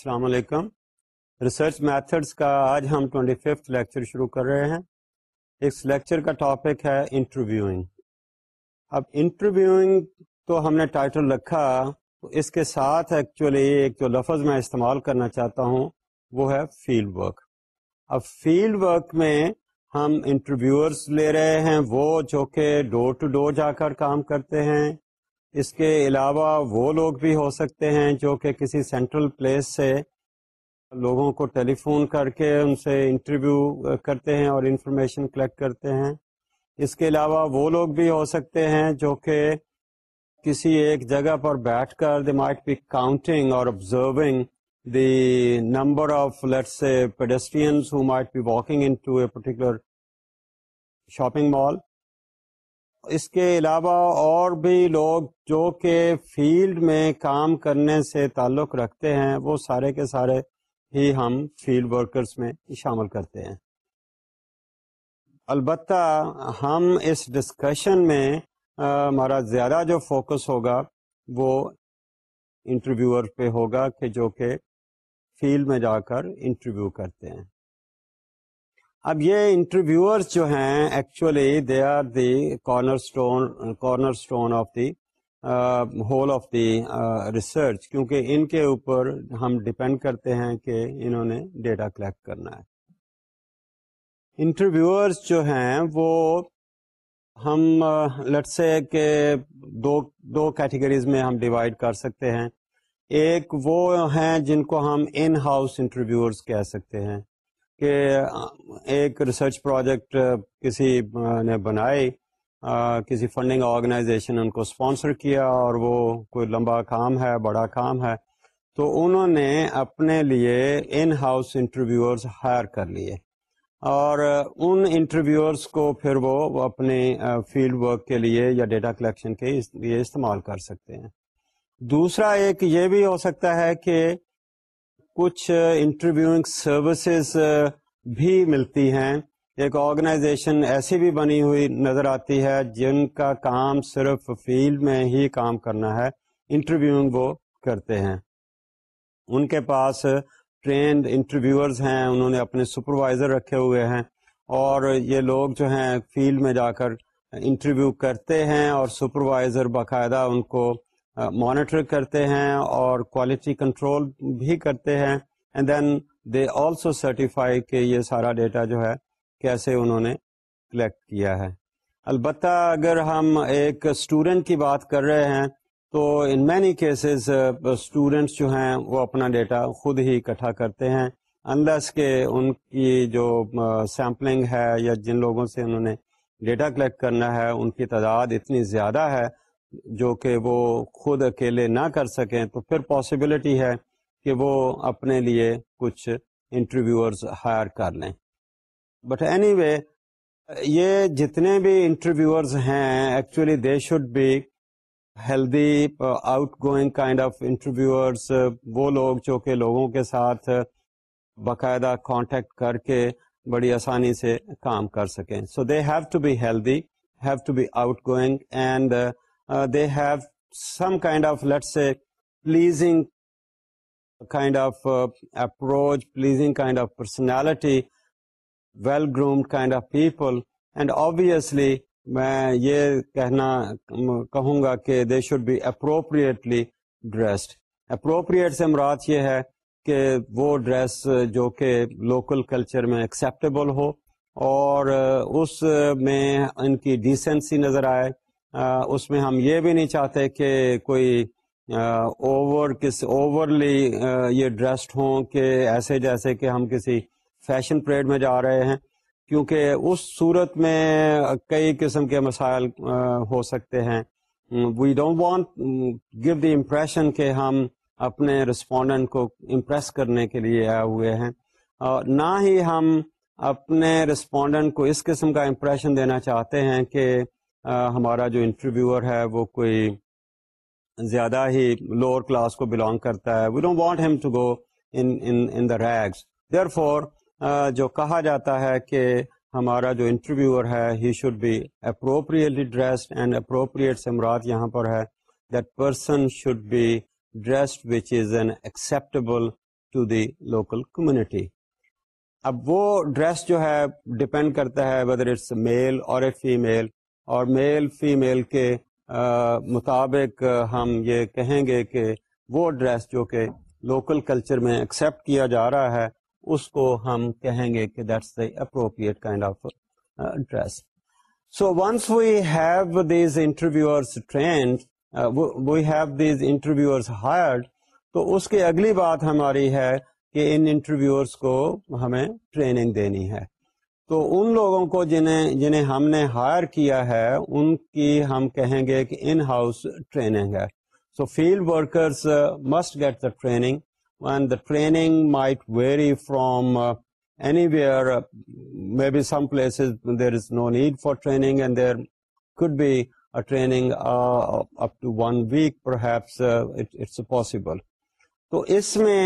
السلام علیکم۔ Research methods کا آج ہم ٹوینٹی ففتھ لیکچر شروع کر رہے ہیں۔ اس لیکچر کا ٹاپک ہے انٹرویوئنگ اب انٹرویوئنگ تو ہم نے ٹائٹل رکھا تو اس کے ساتھ ایکچولی ایک جو لفظ میں استعمال کرنا چاہتا ہوں، وہ ہے فیلڈ ورک اب فیلڈ ورک میں ہم انٹرویوئرس لے رہے ہیں، وہ جو کہ ڈور ٹو ڈور جا کر کام کرتے ہیں۔ اس کے علاوہ وہ لوگ بھی ہو سکتے ہیں جو کہ کسی سینٹرل پلیس سے لوگوں کو ٹیلی فون کر کے ان سے انٹرویو کرتے ہیں اور انفارمیشن کلیکٹ کرتے ہیں۔ اس کے علاوہ وہ لوگ بھی ہو سکتے ہیں جو کہ کسی ایک جگہ پر بیٹھ کر دی مائٹ بی کاؤنٹنگ اور observing the number of let's pedestrians who might be walking into a particular shopping mall اس کے علاوہ اور بھی لوگ جو کہ فیلڈ میں کام کرنے سے تعلق رکھتے ہیں، وہ سارے کے سارے ہی ہم فیلڈ ورکرز میں شامل کرتے ہیں۔ البتہ ہم اس ڈسکشن میں ہمارا زیادہ جو فوکس ہوگا، وہ انٹرویور پہ ہوگا کہ جو کہ فیلڈ میں جا کر انٹرویو کرتے ہیں۔ اب یہ انٹرویوئرس جو ہیں actually they are the cornerstone cornerstone of the whole of the research کیونکہ ان کے اوپر ہم ڈپینڈ کرتے ہیں کہ انہوں نے ڈیٹا کلیکٹ کرنا ہے۔ انٹرویوئرس جو ہیں، وہ ہم uh, لٹ سے کہ دو دو کیٹیگریز میں ہم ڈیوائڈ کر سکتے ہیں۔ ایک وہ ہیں جن کو ہم ان ہاؤس انٹرویوئرس کہہ سکتے ہیں۔ کہ ایک ریسرچ پروجیکٹ کسی نے بنائی کسی فنڈنگ آرگنائزیشن ان کو اسپانسر کیا اور وہ کوئی لمبا کام ہے، بڑا کام ہے، تو انہوں نے اپنے لیے ان ہاؤس انٹرویوئرس ہائر کر لیے۔ اور ان انٹرویوئرس کو پھر وہ اپنے فیلڈ ورک کے لیے یا ڈیٹا کلیکشن کے لیے استعمال کر سکتے ہیں۔ دوسرا ایک یہ بھی ہو سکتا ہے کہ کچھ انٹرویوئنگ سروسز بھی ملتی ہیں۔ ایک آرگنائزیشن ایسی بھی بنی ہوئی نظر آتی ہے جن کا کام صرف فیلڈ میں ہی کام کرنا ہے انٹرویوئنگ وہ کرتے ہیں۔ ان کے پاس ٹرینڈ انٹرویوئرز ہیں، انہوں نے اپنے سپروائزر رکھے ہوئے ہیں۔ اور یہ لوگ جو ہیں فیلڈ میں جا کر انٹرویو کرتے ہیں اور سپروائزر باقاعدہ ان کو مانیٹر کرتے ہیں اور کوالٹی کنٹرول بھی کرتے ہیں. And then they also certify کہ یہ سارا ڈیٹا جو ہے کیسے انہوں نے کلیکٹ کیا ہے. البتہ اگر ہم ایک اسٹوڈنٹ کی بات کر رہے ہیں تو ان مینی کیسز اسٹوڈینٹس جو ہیں وہ اپنا ڈیٹا خود ہی اکٹھا کرتے ہیں. انلس کہ ان کی جو uh, سیمپلنگ ہے یا جن لوگوں سے انہوں نے ڈیٹا کلیکٹ کرنا ہے، ان کی تعداد اتنی زیادہ ہے جو کہ وہ خود اکیلے نہ کر سکیں، تو پھر پاسبلٹی ہے کہ وہ اپنے لیے کچھ انٹرویوئرز ہائر کر لیں۔ بٹ اینی وے یہ جتنے بھی انٹرویوئرز ہیں actually they should be healthy outgoing kind of interviewers وہ لوگ جو کہ لوگوں کے ساتھ باقاعدہ کانٹیکٹ کر کے بڑی آسانی سے کام کر سکیں۔ So they have to be healthy have to be outgoing and they have some kind of let's a pleasing kind of approach pleasing kind of personality well groomed kind of people and obviously میں یہ کہنا کہوں گا کہ they should be appropriately dressed appropriate سے مراد یہ ہے کہ وہ ڈریس جو کہ لوکل کلچر میں ایکسیپٹیبل ہو اور اس میں ان کی ڈیسنسی نظر آئے اس میں ہم یہ بھی نہیں چاہتے کہ کوئی اوور کس، اوورلی یہ ڈریسڈ ہوں کہ ایسے جیسے کہ ہم کسی فیشن پریڈ میں جا رہے ہیں، کیونکہ اس صورت میں کئی قسم کے مسائل ہو سکتے ہیں۔ We don't want give the impression کہ ہم اپنے رسپونڈنٹ کو امپریس کرنے کے لیے آئے ہوئے ہیں۔ نہ ہی ہم اپنے رسپونڈنٹ کو اس قسم کا امپریشن دینا چاہتے ہیں کہ ہمارا جو انٹرویور ہے، وہ کوئی زیادہ ہی لوور کلاس کو بلانگ کرتا ہے۔ We don't want him to go in the rags therefore جو کہا جاتا ہے کہ ہمارا جو انٹرویور ہے he should be appropriately dressed and appropriate سے مراد یہاں پر ہے۔ That person should be dressed which is an acceptable to the local community اب وہ ڈریس جو ہے ڈپینڈ کرتا ہے ویدر اٹس میل اور اے فیمیل اور میل فیمیل کے مطابق ہم یہ کہیں گے کہ وہ ڈریس جو کہ لوکل کلچر میں ایکسیپٹ کیا جا رہا ہے، اس کو ہم کہیں گے کہ that's the appropriate kind of dress so once we have these interviewers trained we have these interviewers hired تو اس کی اگلی بات ہماری ہے کہ ان انٹرویوئرس کو ہمیں ٹریننگ دینی ہے۔ تو ان لوگوں کو جنہیں جنہیں ہم نے ہائر کیا ہے، ان کی ہم کہیں گے کہ ان ہاؤس ٹریننگ ہے so field workers must get the training and the training might vary from anywhere may be some places there is no need for training and there could be training up to one week perhaps it's possible تو اس میں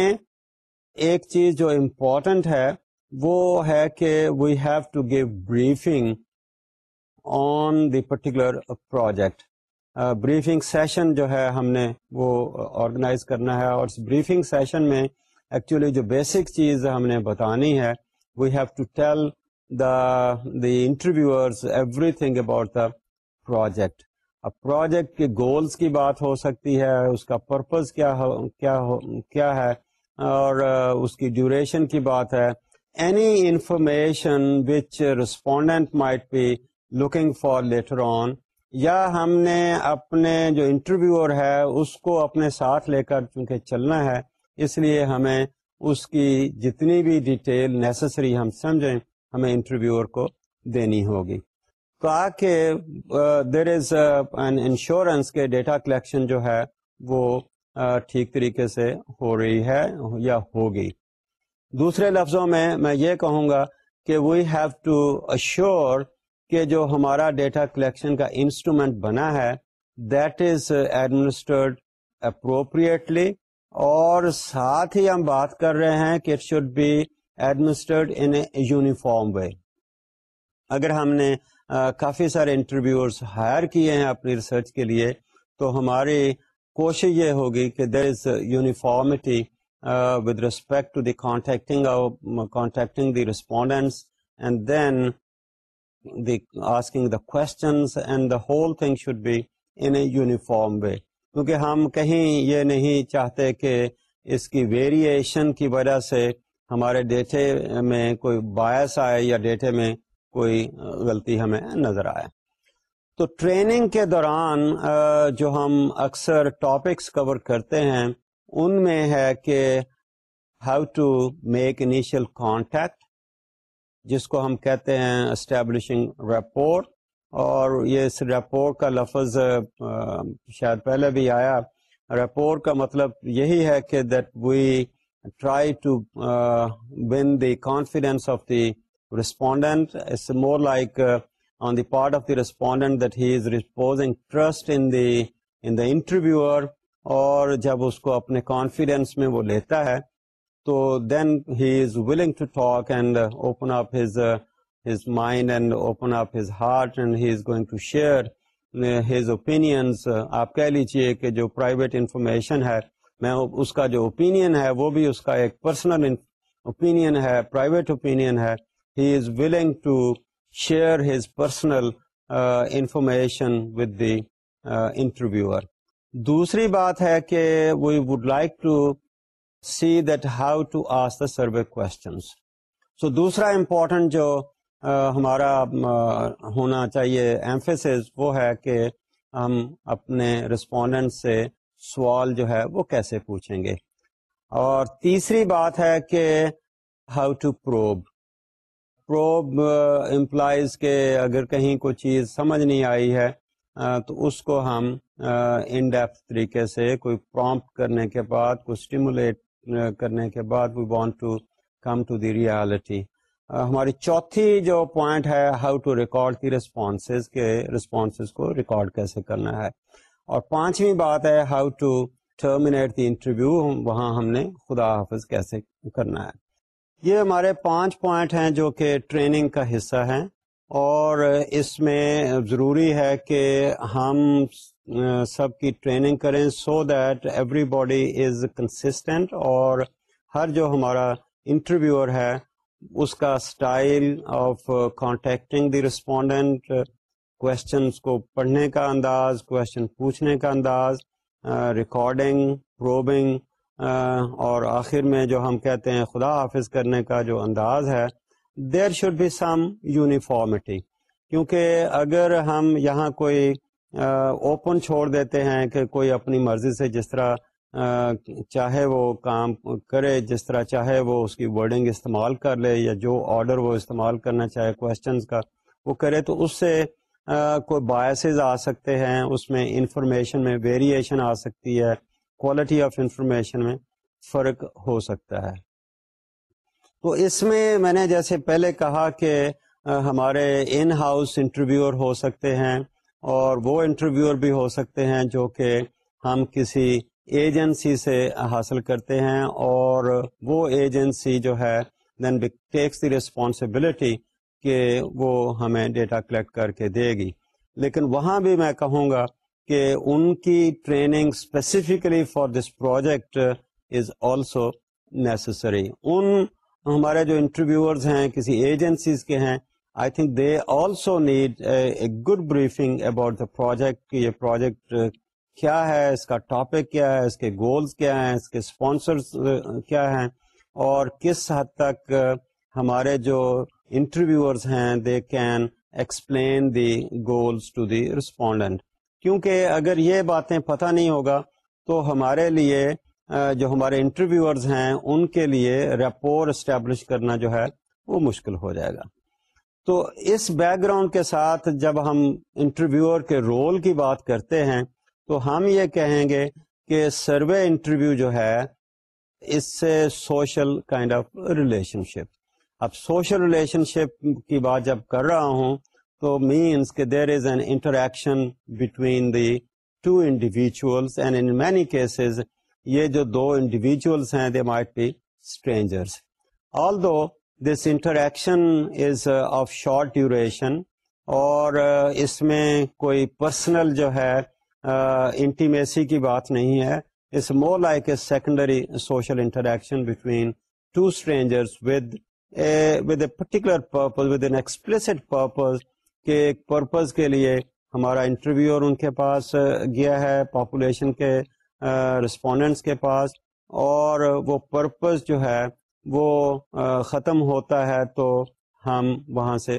ایک چیز جو important ہے وہ ہے کہ we have to give briefing on the particular project briefing session جو ہے ہم نے وہ آرگنائز کرنا ہے اور اس بریفنگ سیشن میں ایکچولی جو بیسک چیز ہم نے بتانی ہے we have to tell the the interviewers everything about the project اب پروجیکٹ کے گولس کی بات ہو سکتی ہے، اس کا پرپز کیا کیا ہے اور uh, اس کی ڈیوریشن کی بات ہے any information which respondent might be looking for later on یا ہم نے اپنے جو انٹرویور ہے اس کو اپنے ساتھ لے کر چونکہ چلنا ہے، اس لیے ہمیں اس کی جتنی بھی ڈیٹیل نیسسری ہم سمجھیں، ہمیں انٹرویور کو دینی ہوگی۔ تاکہ دیر از این انشورنس کے ڈیٹا کلیکشن جو ہے وہ ٹھیک طریقے سے ہو رہی ہے یا ہوگی۔ دوسرے لفظوں میں میں یہ کہوں گا کہ وی ہیو ٹو اشور کہ جو ہمارا ڈیٹا کلیکشن کا انسٹرومینٹ بنا ہے دیٹ از ایڈمنسٹرڈ اپروپریٹلی اور ساتھ ہی ہم بات کر رہے ہیں کہ it should be administered in uniform way اگر ہم نے کافی سارے انٹرویوز ہائر کیے ہیں اپنی ریسرچ کے لیے، تو ہماری کوشش یہ ہوگی کہ there is uniformity with respect to the contacting contacting the respondents and then the asking the questions and the whole thing should be in a uniform way کیونکہ ہم کہیں یہ نہیں چاہتے کہ اس کی ویریشن کی وجہ سے ہمارے ڈیٹے میں کوئی باعث آئے یا ڈیٹے میں کوئی غلطی ہمیں نظر آئے تو ٹریننگ کے دوران جو ہم اکثر ٹاپکس کور کرتے ہیں ان میں ہے کہ how to make initial contact جس کو ہم کہتے ہیں اسٹیبلشنگ رپورٹ اور یہ اس رپورٹ کا لفظ شاید پہلے بھی آیا. رپورٹ کا مطلب یہی ہے کہ that we try to win the confidence of the respondent it's more like on the part of the respondent that he is reposing trust in the in the interviewer اور جب اس کو اپنے کانفیڈینس میں وہ لیتا ہے، تو then he is willing to talk and open up his his mind and open up his heart and he is going to share his opinions آپ کہہ لیجیے کہ جو پرائیویٹ انفارمیشن ہے، میں اس کا جو اوپینین ہے، وہ بھی اس کا ایک پرسنل اوپینین ہے پرائیویٹ اوپینین ہے۔ He is willing to share his personal information with the interviewer دوسری بات ہے کہ we would like to see that how to ask the survey questions so دوسرا امپورٹنٹ جو ہمارا ہونا چاہیے ایمفیس وہ ہے کہ ہم اپنے رسپونڈنٹ سے سوال جو ہے وہ کیسے پوچھیں گے۔ اور تیسری بات ہے کہ how to probe probe employees کے اگر کہیں کوئی چیز سمجھ نہیں آئی ہے تو اس کو ہم ان ڈیپتھ طریقے سے کوئی پرومپٹ کرنے کے بعد، کوئی اسٹیمولیٹ کرنے کے بعد we want to come to the reality ہماری چوتھی جو پوائنٹ ہے how to record the responses کے ریسپانسز کو ریکارڈ کیسے کرنا ہے۔ اور پانچویں بات ہے how to terminate the interview وہاں ہم نے خدا حافظ کیسے کرنا ہے۔ یہ ہمارے پانچ پوائنٹ ہیں جو کہ ٹریننگ کا حصہ ہیں۔ اور اس میں ضروری ہے کہ ہم سب کی ٹریننگ کریں so that everybody is consistent اور ہر جو ہمارا انٹرویور ہے، اس کا style of contacting the respondent questions کو پڑھنے کا انداز کوشچن پوچھنے کا انداز ریکارڈنگ پروبنگ اور آخر میں جو ہم کہتے ہیں خدا حافظ کرنے کا جو انداز ہے there should be some uniformity کیونکہ اگر ہم یہاں کوئی اوپن چھوڑ دیتے ہیں کہ کوئی اپنی مرضی سے جس طرح چاہے وہ کام کرے، جس طرح چاہے وہ اس کی ورڈنگ استعمال کر لے یا جو آرڈر وہ استعمال کرنا چاہے کوشچنس کا وہ کرے، تو اس سے کوئی باعث آ سکتے ہیں، اس میں انفارمیشن میں ویریشن آ سکتی ہے کوالٹی آف انفارمیشن میں فرق ہو سکتا ہے۔ تو اس میں میں نے جیسے پہلے کہا کہ ہمارے ان ہاؤس انٹرویور ہو سکتے ہیں اور وہ انٹرویور بھی ہو سکتے ہیں جو کہ ہم کسی ایجنسی سے حاصل کرتے ہیں اور وہ ایجنسی جو ہے دین ٹیکس دی ریسپانسبلٹی کہ وہ ہمیں ڈیٹا کلیکٹ کر کے دے گی۔ لیکن وہاں بھی میں کہوں گا کہ ان کی training specifically for this project is also necessary ان ہمارے جو انٹرویورز ہیں، کسی ایجنسیز کے ہیں I think they also need a good briefing about the project یہ پروجیکٹ کیا ہے، اس کا ٹاپک کیا ہے، اس کے گولز کیا ہیں، اس کے اسپانسرس کیا ہیں۔ اور کس حد تک ہمارے جو انٹرویورز ہیں they can explain the goals to the respondent کیونکہ اگر یہ باتیں پتہ نہیں ہوگا، تو ہمارے لیے جو ہمارے انٹرویورز ہیں، ان کے لیے ریپور اسٹیبلش کرنا جو ہے، وہ مشکل ہو جائے گا۔ تو اس بیک گراؤنڈ کے ساتھ جب ہم انٹرویور کے رول کی بات کرتے ہیں، تو ہم یہ کہیں گے کہ سروے انٹرویو جو ہے، اس سے social kind of relationship اب سوشل ریلیشن شپ کی بات جب کر رہا ہوں، تو مینس کہ there is an interaction between the two individuals and in many cases یہ جو دو انڈیویجلس ہیں they might be strangers although this interaction is of short duration اور uh, اس میں کوئی پرسنل جو ہے uh, انٹیمیسی کی بات نہیں ہے. It's more like a secondary social interaction between two strangers with with a particular purpose with an explicit purpose کے ایک پرپز کے لیے ہمارا انٹرویو اور ان کے پاس uh, گیا ہے پاپولیشن کے رسپونڈنٹس کے پاس اور وہ پرپز جو ہے وہ ختم ہوتا ہے تو ہم وہاں سے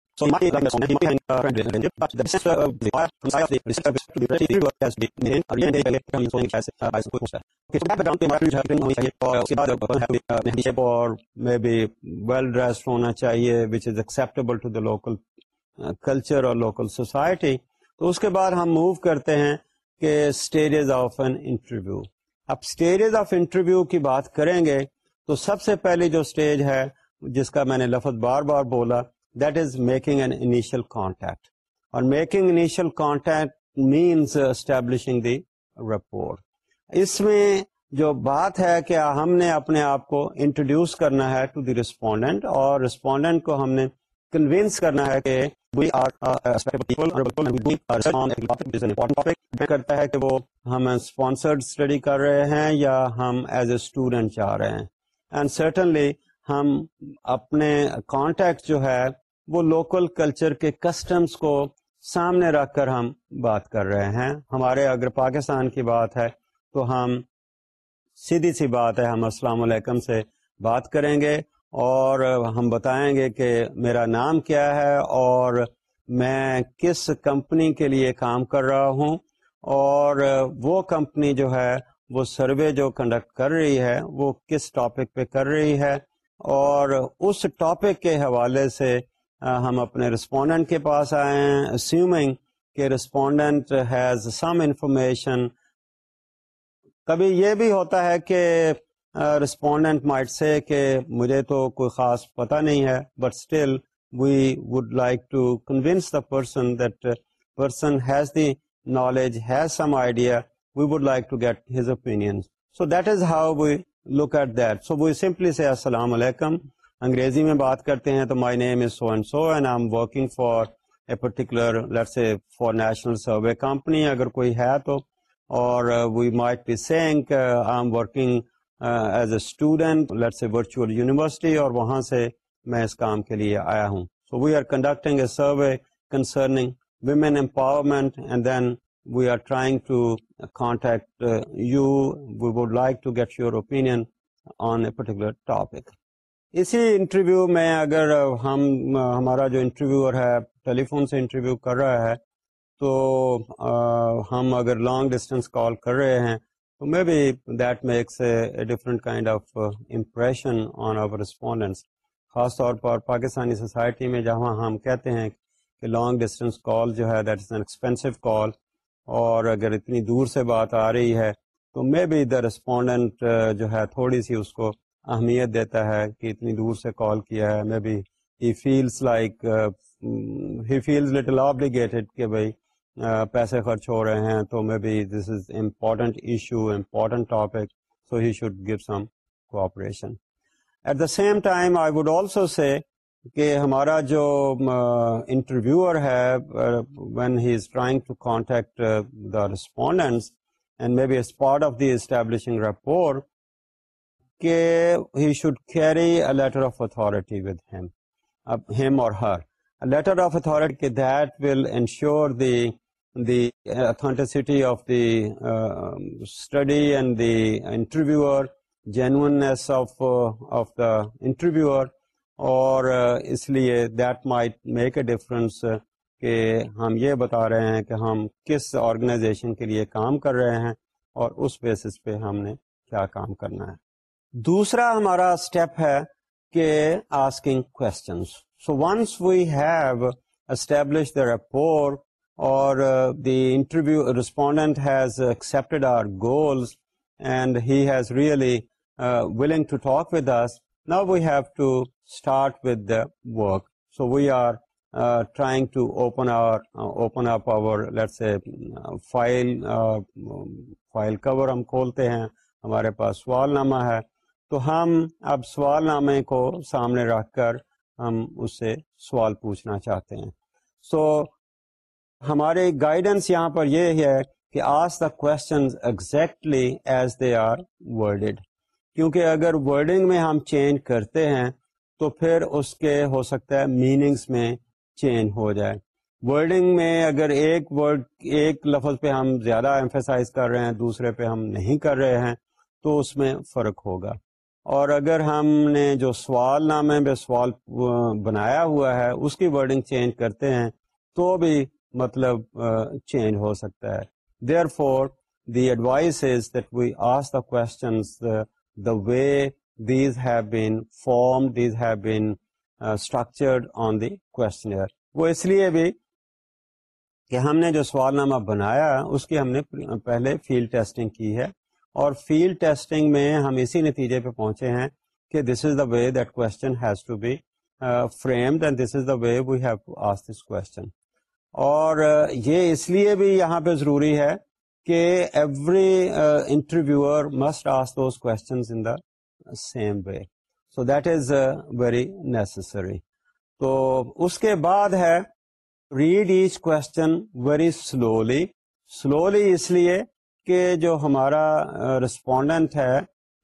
So in my diagnosis, and in but the center of the desire of the research to be pretty has been in اور یہ نہیں کہ ہم اس کو ایک ایسے باعث کو پوچھتا ہے کہ اس کا بیک گراؤنڈ پہ ہمارا ریجیکشن ہونی چاہیے اور اس کے بعد پرسن ہے مہدی which is acceptable to the local culture اور local society تو اس کے بعد ہم موو کرتے ہیں کہ اسٹیجز آف این انٹرویو اب اسٹیجز آف انٹرویو کی بات کریں گے تو سب سے پہلے جو اسٹیج ہے جس کا میں نے لفظ بار بار بولا that is making an initial contact. اور making initial contact means establishing the rapport اس میں جو بات ہے کہ ہم نے اپنے آپ کو انٹروڈیوس کرنا ہے ٹو دی ریسپونڈنٹ اور ریسپونڈنٹ کو ہم نے کنوینس کرنا ہے کہ uh, کرتا ہے کہ وہ ہم اسپانسرڈ اسٹڈی کر رہے ہیں یا ہم ایز اے اسٹوڈنٹ چاہ رہے ہیں. اینڈ سرٹنلی ہم اپنے کانٹیکٹ جو ہے وہ لوکل کلچر کے کسٹمس کو سامنے رکھ کر ہم بات کر رہے ہیں۔ ہمارے اگر پاکستان کی بات ہے تو ہم سیدھی سی بات ہے، ہم السلام علیکم سے بات کریں گے اور ہم بتائیں گے کہ میرا نام کیا ہے اور میں کس کمپنی کے لیے کام کر رہا ہوں۔ اور وہ کمپنی جو ہے، وہ سروے جو کنڈکٹ کر رہی ہے، وہ کس ٹاپک پہ کر رہی ہے۔ اور اس ٹاپک کے حوالے سے ہم اپنے رسپونڈنٹ کے پاس آئے ہیں اسیومنگ کہ رسپونڈنٹ ہیز سم انفارمیشن کبھی یہ بھی ہوتا ہے کہ رسپونڈنٹ مائٹ سے کہ مجھے تو کوئی خاص پتہ نہیں ہے but still we would like to convince the person that person has the knowledge has some idea we would like to get his opinion so that is how we look at that so we simply say السلام علیکم انگریزی میں بات کرتے ہیں تو my name is so and so and I am working for a particular let's say for national survey company اگر کوئی ہے تو، اور we might be saying I am working as a student let's say virtual university اور وہاں سے میں اس کام کے لیے آیا ہوں. So we are conducting a survey concerning women empowerment and then we are trying to contact you we would like to get your opinion on a particular topic اسی interview میں اگر ہم، ہمارا جو انٹرویور ہے ٹیلی فون سے interview کر رہا ہے، تو ہم اگر لانگ ڈسٹینس کال کر رہے ہیں، تو may be that makes a different kind of impression on our respondents خاص طور پر پاکستانی سوسائٹی میں، جہاں ہم کہتے ہیں کہ لانگ ڈسٹینس کال جو ہے that is an expensive call اور اگر اتنی دور سے بات آ رہی ہے تو مے بی دا ریسپونڈنٹ جو ہے تھوڑی سی اس کو اہمیت دیتا ہے کہ اتنی دور سے کال کیا ہے۔ May be he feels like he feels little obligated کہ بھائی پیسے خرچ ہو رہے ہیں تو may be this is important issue important topic so he should give some cooperation at the same time I would also say کہ ہمارا جو انٹرویور ہے when he is trying to contact the respondents and may be as part of the establishing rapport کہ he should carry a letter of authority with ہم ہم اور ہر letter of authority that will ensure the the authenticity of the study and the interviewer genuineness of of the interviewer اور اس لیے that might make a difference کہ ہم یہ بتا رہے ہیں کہ ہم کس آرگنائزیشن کے لیے کام کر رہے ہیں اور اس بیسس پہ ہم نے کیا کام کرنا ہے۔ دوسرا ہمارا اسٹیپ ہے کہ asking questions so once we have establish the rapport اور the interview respondent has accepted our goals and he has really willing to talk with us now we have to start with the work so we are trying to open our open up our let's file file cover ہم کھولتے ہیں ہمارے پاس سوال نامہ ہے۔ تو ہم اب سوال نامے کو سامنے رکھ کر ہم اس سے سوال پوچھنا چاہتے ہیں۔ سو so, ہمارے گائیڈنس یہاں پر یہ ہے کہ ask the question exactly as they are worded کیونکہ اگر ورڈنگ میں ہم چینج کرتے ہیں تو پھر اس کے ہو سکتا ہے میننگس میں چینج ہو جائے۔ ورڈنگ میں اگر ایک ورڈ ایک لفظ پہ ہم زیادہ ایمفیسائز کر رہے ہیں، دوسرے پہ ہم نہیں کر رہے ہیں، تو اس میں فرق ہوگا۔ اور اگر ہم نے جو سوال نامے میں سوال بنایا ہوا ہے، اس کی ورڈنگ چینج کرتے ہیں، تو بھی مطلب چینج ہو سکتا ہے۔ Therefore the advice is that we ask the questions the way these have been form these have been structured on the questionnaire وہ اس لیے بھی کہ ہم نے جو سوال نامہ بنایا اس کی ہم نے پہلے فیلڈ ٹیسٹنگ کی ہے اور فیلڈ ٹیسٹنگ میں ہم اسی نتیجے پہ پہنچے ہیں کہ this is the way that question has to be framed and this is the way we have to ask this question اور uh, یہ اس لیے بھی یہاں پہ ضروری ہے کہ every interviewer must ask those questions in the same way so that is very necessary تو اس کے بعد ہے read each question very slowly slowly اس لیے کہ جو ہمارا uh, رسپونڈنٹ ہے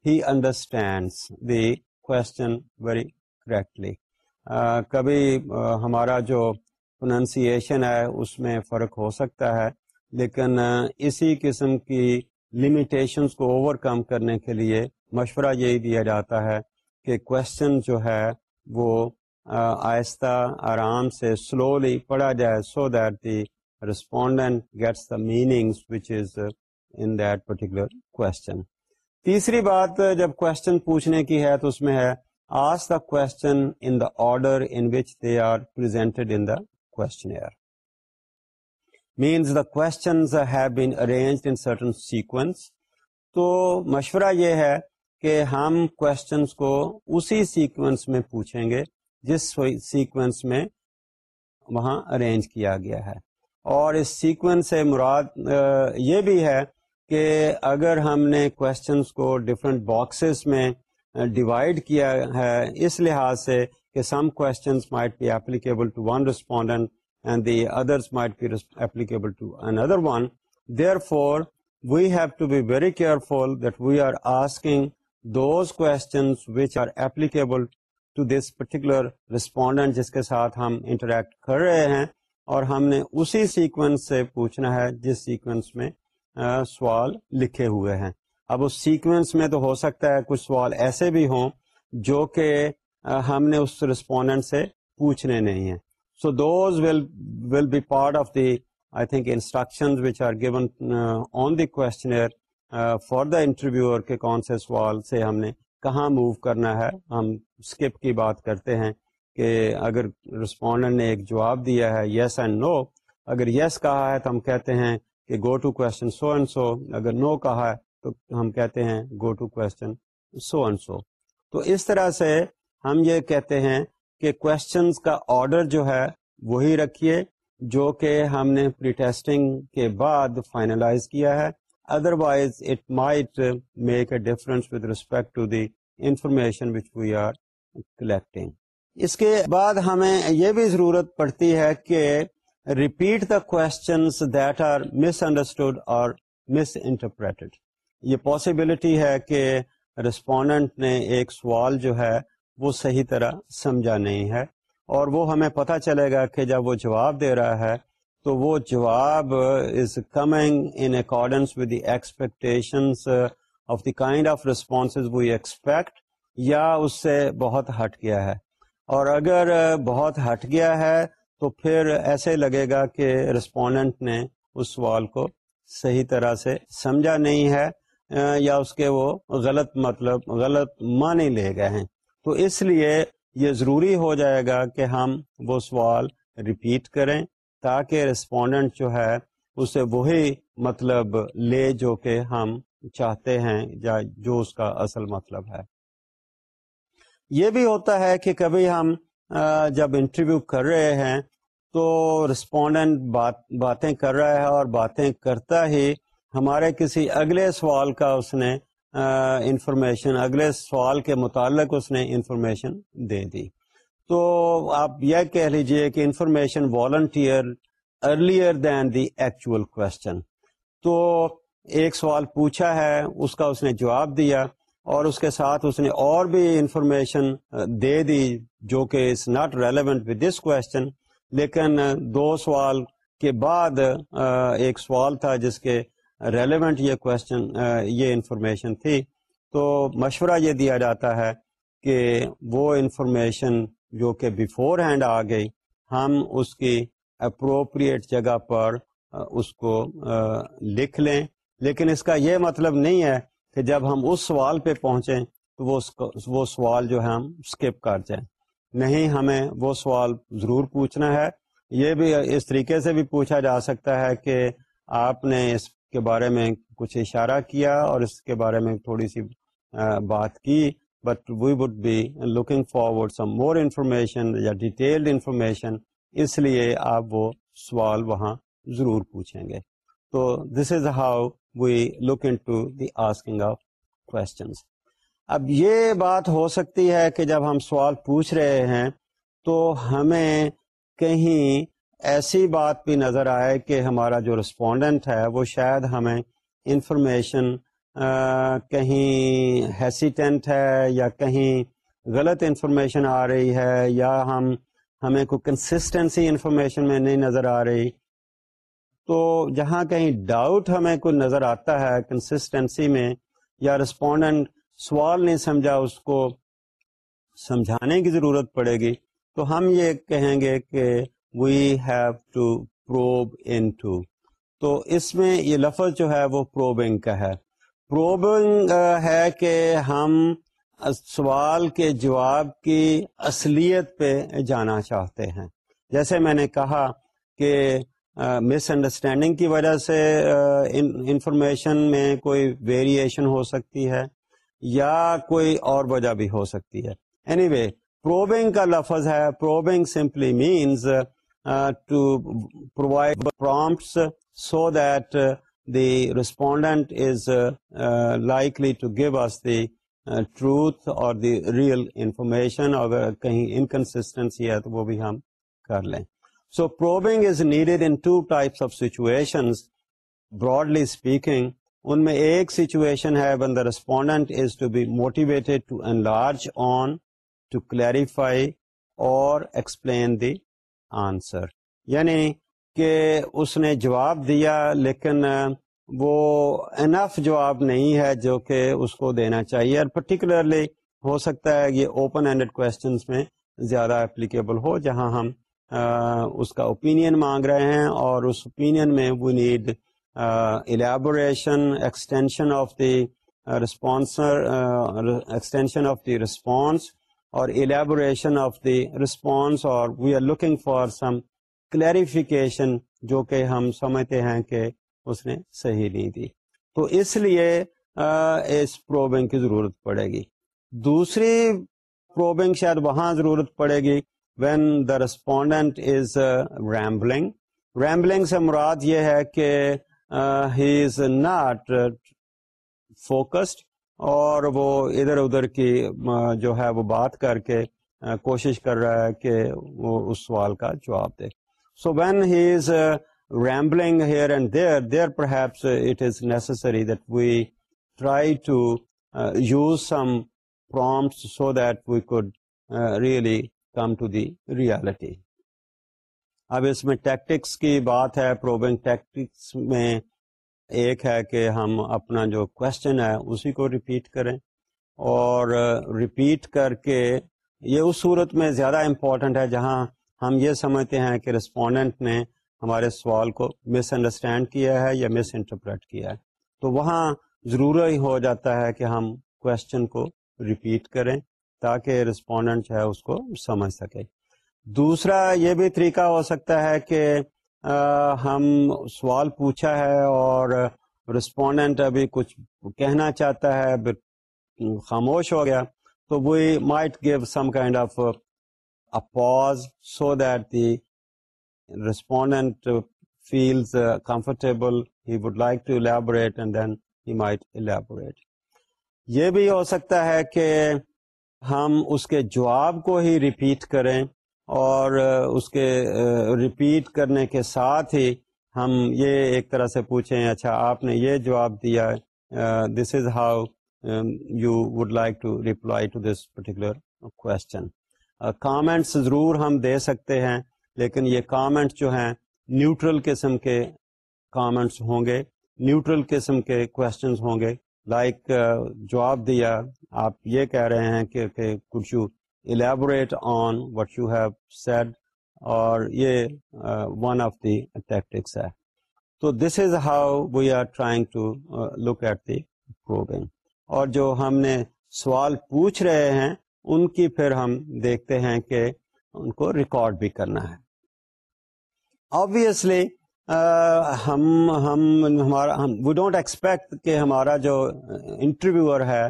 he understands the question very correctly کبھی uh, ہمارا جو پروننسیشن ہے، اس میں فرق ہو سکتا ہے۔ لیکن اسی قسم کی لمیٹیشنس کو اوور کم کرنے کے لیے مشورہ یہی دیا جاتا ہے کہ کوشچن جو ہے وہ آہستہ، آرام سے سلولی پڑھا جائے so that the respondent gets the meanings which is in that particular question تیسری بات، جب کوشچن پوچھنے کی ہے تو اس میں ہے ask the question in the order in which they are presented in the question means the questions have been arranged in certain sequence تو مشورہ یہ ہے کہ ہم کوشچنس کو اسی سیکوینس میں پوچھیں گے، جس سیکوینس میں وہاں ارینج کیا گیا ہے۔ اور اس سیکوینس سے مراد یہ بھی ہے کہ اگر ہم نے کوشچنس کو ڈفرینٹ باکسز میں ڈیوائڈ کیا ہے، اس لحاظ سے کہ some questions might be applicable to one respondent and the others might be applicable to another one therefore we have to be very careful that we are asking those questions which are applicable to this particular جس کے ساتھ ہم interact کر رہے ہیں اور ہم نے اسی سیکوینس سے پوچھنا ہے جس سیکوینس میں سوال لکھے ہوئے ہیں اب اس سیکوینس میں تو ہو سکتا ہے کچھ سوال ایسے بھی ہوں جو کہ ہم نے اس رسپونڈنٹ سے پوچھنے نہیں ہیں so those will will be part of the I think instruction which are given on the questionnaire for the interview کے کون سے سوال سے ہم نے کہاں موو کرنا ہے ہم اسکپ کی بات کرتے ہیں کہ اگر رسپونڈنٹ نے ایک جواب دیا ہے یس اینڈ نو اگر یس کہا ہے تو ہم کہتے ہیں کہ go to question so and so اگر نو no کہا ہے تو ہم کہتے ہیں go to question so and so تو اس طرح سے ہم یہ کہتے ہیں کہ کوشچنس کا آرڈر جو ہے وہی رکھیے جو کہ ہم نے پری ٹیسٹنگ کے بعد فائنلائز کیا ہے۔ Otherwise it might make a difference with respect to the information which we are collecting اس کے بعد ہمیں یہ بھی ضرورت پڑتی ہے کہ repeat the questions that are misunderstood اور مس انٹرپریٹڈ یہ پاسبلٹی ہے کہ ریسپونڈنٹ نے ایک سوال جو ہے وہ صحیح طرح سمجھا نہیں ہے اور وہ ہمیں پتہ چلے گا کہ جب وہ جواب دے رہا ہے تو وہ جواب is coming in accordance with the expectations of the kind of response we expect یا اس سے بہت ہٹ گیا ہے اور اگر بہت ہٹ گیا ہے تو پھر ایسے لگے گا کہ رسپونڈنٹ نے اس سوال کو صحیح طرح سے سمجھا نہیں ہے، یا اس کے وہ غلط مطلب غلط معنی لے گئے ہیں۔ تو اس لیے یہ ضروری ہو جائے گا کہ ہم وہ سوال ریپیٹ کریں تاکہ رسپونڈنٹ جو ہے اسے وہی مطلب لے جو کہ ہم چاہتے ہیں یا جو اس کا اصل مطلب ہے۔ یہ بھی ہوتا ہے کہ کبھی ہم جب انٹرویو کر رہے ہیں تو رسپونڈنٹ بات، باتیں کر رہا ہے اور باتیں کرتا ہی ہمارے کسی اگلے سوال کا اس نے انفارمیشن، اگلے سوال کے متعلق اس نے انفارمیشن دے دی۔ تو آپ یہ کہہ لیجیے کہ information volunteer earlier than the actual question تو ایک سوال پوچھا ہے، اس کا اس نے جواب دیا اور اس کے ساتھ اس نے اور بھی انفارمیشن دے دی جو کہ is not relevant with this question لیکن دو سوال کے بعد ایک سوال تھا جس کے ریلیونٹ یہ کوشچن یہ انفارمیشن تھی۔ تو مشورہ یہ دیا جاتا ہے کہ وہ انفارمیشن جو کہ بیفور ہینڈ آ گئی، ہم اس کی اپروپریٹ جگہ پر اس کو لکھ لیں۔ لیکن اس کا یہ مطلب نہیں ہے کہ جب ہم اس سوال پہ پہنچیں تو وہ وہ سوال جو ہے ہم اسکپ کر جائیں۔ نہیں، ہمیں وہ سوال ضرور پوچھنا ہے۔ یہ بھی اس طریقے سے بھی پوچھا جا سکتا ہے کہ آپ نے اس کے بارے میں کچھ اشارہ کیا اور اس کے بارے میں تھوڑی سی بات کی۔ But we would be looking forward some more information یا ڈیٹیلڈ انفارمیشن اس لیے آپ وہ سوال وہاں ضرور پوچھیں گے۔ تو this is how we look into the asking of questions اب یہ بات ہو سکتی ہے کہ جب ہم سوال پوچھ رہے ہیں تو ہمیں کہیں ایسی بات بھی نظر آئے کہ ہمارا جو رسپونڈنٹ ہے، وہ شاید ہمیں انفارمیشن کہیں ہیسیٹینٹ ہے یا کہیں غلط انفارمیشن آ رہی ہے یا ہم، ہمیں کوئی کنسسٹنسی انفارمیشن میں نہیں نظر آ رہی۔ تو جہاں کہیں ڈاؤٹ ہمیں کوئی نظر آتا ہے کنسسٹینسی میں یا رسپونڈنٹ سوال نہیں سمجھا اس کو، سمجھانے کی ضرورت پڑے گی۔ تو ہم یہ کہیں گے کہ we have to probe into تو اس میں یہ لفظ جو ہے وہ پروبنگ کا ہے۔ پروبنگ ہے کہ ہم سوال کے جواب کی اصلیت پہ جانا چاہتے ہیں۔ جیسے میں نے کہا کہ مس انڈرسٹینڈنگ کی وجہ سے انفارمیشن میں کوئی ویریشن ہو سکتی ہے یا کوئی اور وجہ بھی ہو سکتی ہے۔ اینی وے پروبنگ کا لفظ ہے۔ Probing simply means to provide prompts so that the respondent is likely to give us the truth اور دی ریئل انفارمیشن اگر کہیں انکنسٹینسی ہے تو وہ بھی ہم کر لیں so probing is needed in two types of situation broadly speaking ان میں ایک سچویشن ہے when the respondent is to be motivated to enlarge on to clarify اور ایکسپلین دی آنسر۔ یعنی کہ اس نے جواب دیا لیکن وہ انف جواب نہیں ہے جو کہ اس کو دینا چاہیے اور پرٹیکولرلی ہو سکتا ہے یہ اوپن ہینڈیڈ کوشچنس میں زیادہ اپلیکیبل ہو، جہاں ہم اس کا اوپینین مانگ رہے ہیں اور اس اوپینین میں we need elaboration extension of the response extension of the response اور الیبوریشن آف دی رسپانس اور we are looking for some clarification جو کہ ہم سمجھتے ہیں کہ اس نے صحیح نہیں دی۔ تو اس لیے اس پروبنگ کی ضرورت پڑے گی۔ دوسری پروبنگ شاید وہاں ضرورت پڑے گی when the respondent is rambling rambling سے مراد یہ ہے کہ ہی از ناٹ فوکسڈ اور وہ ادھر ادھر کی جو ہے وہ بات کر کے کوشش کر رہا ہے کہ وہ اس سوال کا جواب دے۔ So when he is rambling here and there there ramblings it is necessary so that we could really come to the reality اب اس میں ٹیکٹکس کی بات ہے پروبنگ ٹیکٹکس میں ایک ہے کہ ہم اپنا جو کوشچن ہے اسی کو ریپیٹ کریں اور ریپیٹ کر کے یہ اس صورت میں زیادہ امپورٹنٹ ہے جہاں ہم یہ سمجھتے ہیں کہ رسپونڈنٹ نے ہمارے سوال کو مس انڈرسٹینڈ کیا ہے یا مس انٹرپریٹ کیا ہے۔ تو وہاں ضرور ہی ہو جاتا ہے کہ ہم کوشچن کو ریپیٹ کریں تاکہ رسپونڈنٹ ہے اس کو سمجھ سکے۔ دوسرا یہ بھی طریقہ ہو سکتا ہے کہ ہم سوال پوچھا ہے اور رسپونڈنٹ ابھی کچھ کہنا چاہتا ہے خاموش ہو گیا۔ تو we might give some kind of pause so that the respondent feels uh, comfortable, he would like to elaborate and then he might elaborate. یہ بھی ہو سکتا ہے کہ ہم اس کے جواب کو ہی ریپیٹ کریں۔ اور اس کے ریپیٹ کرنے کے ساتھ ہی ہم یہ ایک طرح سے پوچھیں اچھا آپ نے یہ جواب دیا this is how you would like to reply to this particular question comments ضرور ہم دے سکتے ہیں لیکن یہ کامنٹ جو ہیں نیوٹرل قسم کے کامنٹس ہوں گے نیوٹرل قسم کے کوشچنس ہوں گے۔ لائک like, جواب دیا آپ یہ کہہ رہے ہیں کہ کچھ you elaborate on what you have said اور یہ ون آف دی ٹیکٹکس ہے تو this is how we are trying to look at the probing اور جو ہم نے سوال پوچھ رہے ہیں ان کی پھر ہم دیکھتے ہیں کہ ان کو ریکارڈ بھی کرنا ہے آبویسلی ہم ہم ہمارا وی ڈونٹ ایکسپیکٹ کہ ہمارا جو انٹرویور ہے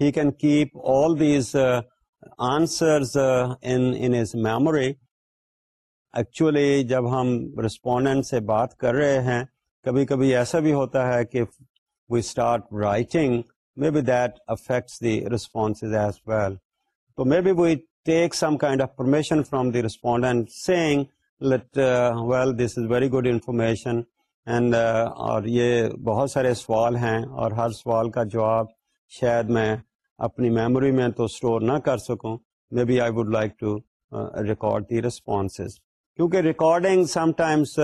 he can keep all these answers in his memory actually جب ہم رسپونڈنٹ سے بات کر رہے ہیں، کبھی کبھی ایسا بھی ہوتا ہے کہ we start writing may be that affects the response as well تو may be we take some kind of permission from the respondent saying let well this is very good information and اور یہ بہت سارے سوال ہیں اور ہر سوال کا جواب شاید میں اپنی میموری میں تو اسٹور نہ کر سکوں۔ Maybe I would like to record the responses کیونکہ ریکارڈنگ سم ٹائمس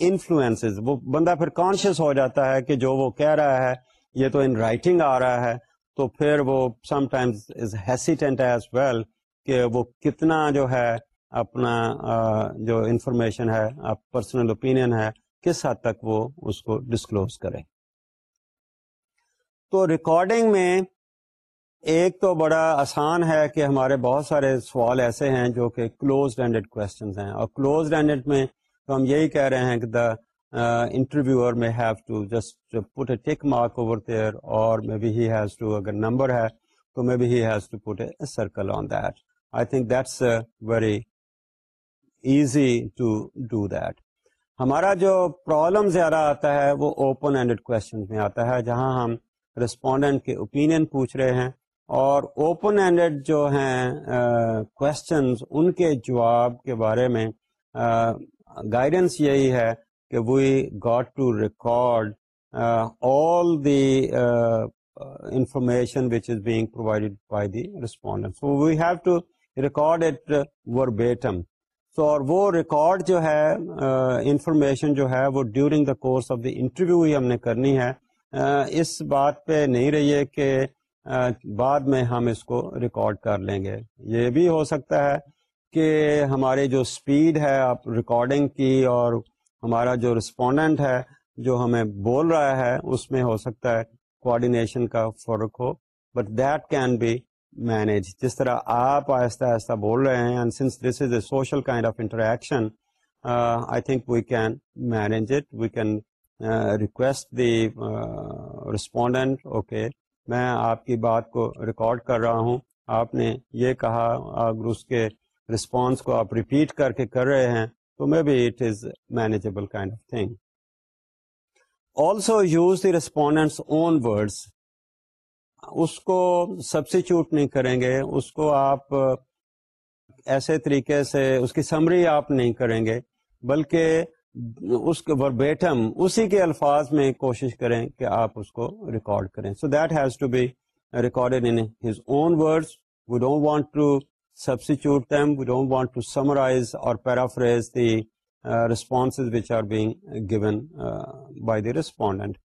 انفلوئنس وہ بندہ پھر کانشیس ہو جاتا ہے کہ جو وہ کہہ رہا ہے، یہ تو ان رائٹنگ آ رہا ہے۔ تو پھر وہ sometimes is hesitant as well کہ وہ کتنا جو ہے اپنا uh, جو انفارمیشن ہے پرسنل اوپینین ہے، کس حد تک وہ اس کو ڈسکلوز کرے۔ تو ریکارڈنگ میں ایک تو بڑا آسان ہے کہ ہمارے بہت سارے سوال ایسے ہیں جو کہ کلوز ہینڈیڈ کوشچنس ہیں۔ اور کلوز ہینڈیڈ میں تو ہم یہی کہہ رہے ہیں کہ دا انٹرویور میں have to just put a tick mark over there اور may be he has to اگر نمبر ہے تو may be he has to put a circle on that I think that's very easy to do that ہمارا جو problem زیادہ آتا ہے وہ اوپن ہینڈیڈ کوشچن میں آتا ہے، جہاں ہم رسپونڈنٹ کے اوپینین پوچھ رہے ہیں۔ اور اوپن ہینڈیڈ جو ہیں کوشچنز ان کے جواب کے بارے میں گائیڈنس یہی ہے کہ we got to record all the information which is being provided by the respondent so we have to record it verbatim تو اور وہ ریکارڈ جو ہے انفارمیشن جو ہے، وہ during the course of the interview ہی ہم نے کرنی ہے. اس بات پہ نہیں رہی ہے کہ بعد میں ہم اس کو ریکارڈ کر لیں گے۔ یہ بھی ہو سکتا ہے کہ ہماری جو اسپیڈ ہے آپ ریکارڈنگ کی اور ہمارا جو رسپونڈنٹ ہے جو ہمیں بول رہا ہے، اس میں ہو سکتا ہے کوآڈینیشن کا فرق ہو۔ But that can be manage جس طرح آپ آہستہ آہستہ بول رہے ہیں since this is a social kind of interaction I think we can manage it we can request the respondent okay میں آپ کی بات کو ریکارڈ کر رہا ہوں۔ آپ نے یہ کہا اگر اس کے رسپانس کو آپ ریپیٹ کر کے کر رہے ہیں، تو may be it is manageable kind of thing also use the respondents own words اس کو سبسٹیچیوٹ نہیں کریں گے، اس کو آپ ایسے طریقے سے، اس کی سمری آپ نہیں کریں گے، بلکہ اس کے وربیٹم اسی کے الفاظ میں کوشش کریں کہ آپ اس کو ریکارڈ کریں۔ So that has to be recorded in his own word we don't want to substitute them we don't want to summarise اور paraphrase the response which are being given by the respondent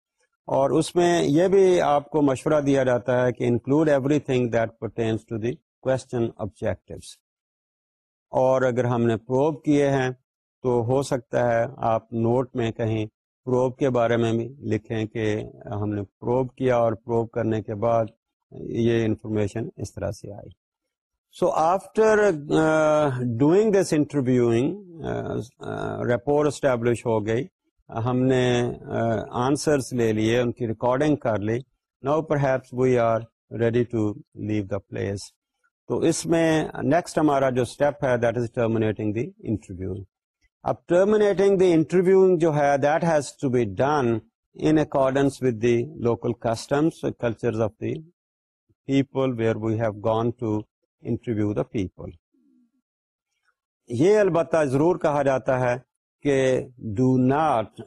اور اس میں یہ بھی آپ کو مشورہ دیا جاتا ہے کہ include everything that pertains to the question objectives اور اگر ہم نے پروب کیے ہیں تو ہو سکتا ہے آپ نوٹ میں کہیں پروب کے بارے میں بھی لکھیں کہ ہم نے پروب کیا اور پروب کرنے کے بعد یہ انفارمیشن اس طرح سے آئی۔ So after doing this interviewing rapport establish ہو گئی۔ ہم نے uh, آنسرس لے لیے، ان کی ریکارڈنگ کر لی۔ Now perhaps we are ready to leave the place تو اس میں نیکسٹ ہمارا جو اسٹیپ ہے that is terminating the interview اب ٹرمینیٹنگ دی انٹرویو جو ہے that has to be done in accordance with the local customs culture of the people where we have gone to interview the people یہ البتہ ضرور کہا جاتا ہے کہ do not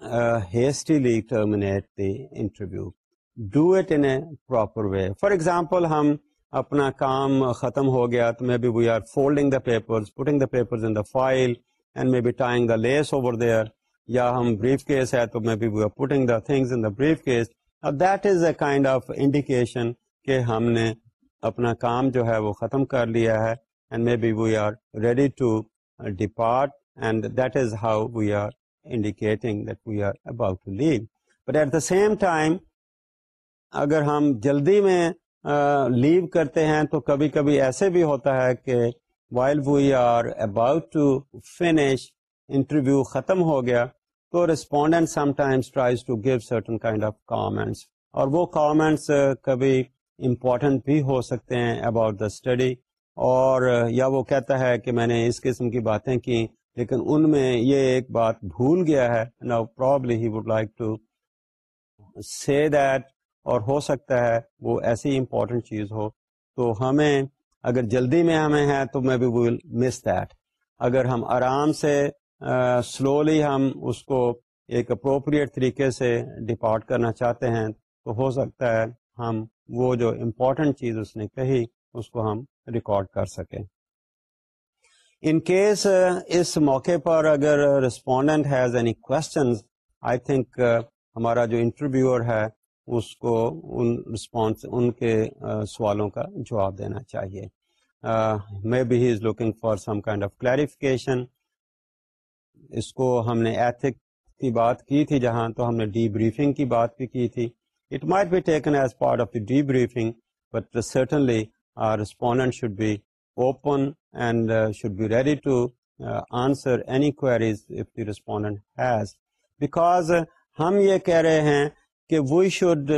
hastily terminate the interview do it in a proper way for example ہم اپنا کام ختم ہو گیا تو maybe we are folding the paper putting the paper in the file and be tying the lace over there یا ہم briefcase ہے تو may be we are putting the things in the briefcase that is a kind of indication کہ ہم نے اپنا کام جو ہے وہ ختم کر لیا ہے and may be we are ready to depart and that is how we are indicating that we are about to leave but at the same time اگر ہم جلدی میں لیو کرتے ہیں تو کبھی کبھی ایسے بھی ہوتا ہے کہ while we are about to finish interview ختم ہو گیا، تو respondent sometimes tries to give certain kind of comments اور وہ کامنٹس کبھی امپورٹنٹ بھی ہو سکتے ہیں اباؤٹ دا اسٹڈی اور یا وہ کہتا ہے کہ میں نے اس قسم کی باتیں کی، لیکن ان میں یہ ایک بات بھول گیا ہے نا probably he would like to say that اور ہو سکتا ہے وہ ایسی امپورٹنٹ چیز ہو، تو ہمیں اگر جلدی میں ہمیں ہے تو میں بھی ول مس دیٹ اگر ہم آرام سے سلولی ہم اس کو ایک اپروپریٹ طریقے سے ڈپارٹ کرنا چاہتے ہیں، تو ہو سکتا ہے ہم وہ جو امپورٹنٹ چیز اس نے کہی، اس کو ہم ریکارڈ کر سکیں۔ ان کیس اس موقع پر اگر respondent has any questions I think ہمارا جو انٹرویور ہے اس کو ان رسپانس ان کے سوالوں کا جواب دینا چاہیے۔ May be he is looking for some kind of clarification اس کو ہم نے ایتھک کی بات کی تھی جہاں تو ہم نے ڈی بریفنگ کی بات بھی کی تھی۔ It might be taken as part of the debriefing but certainly respondent should be open and uh, should be ready to answer any queries if the respondent has because ہم یہ کہہ رہے ہیں کہ we should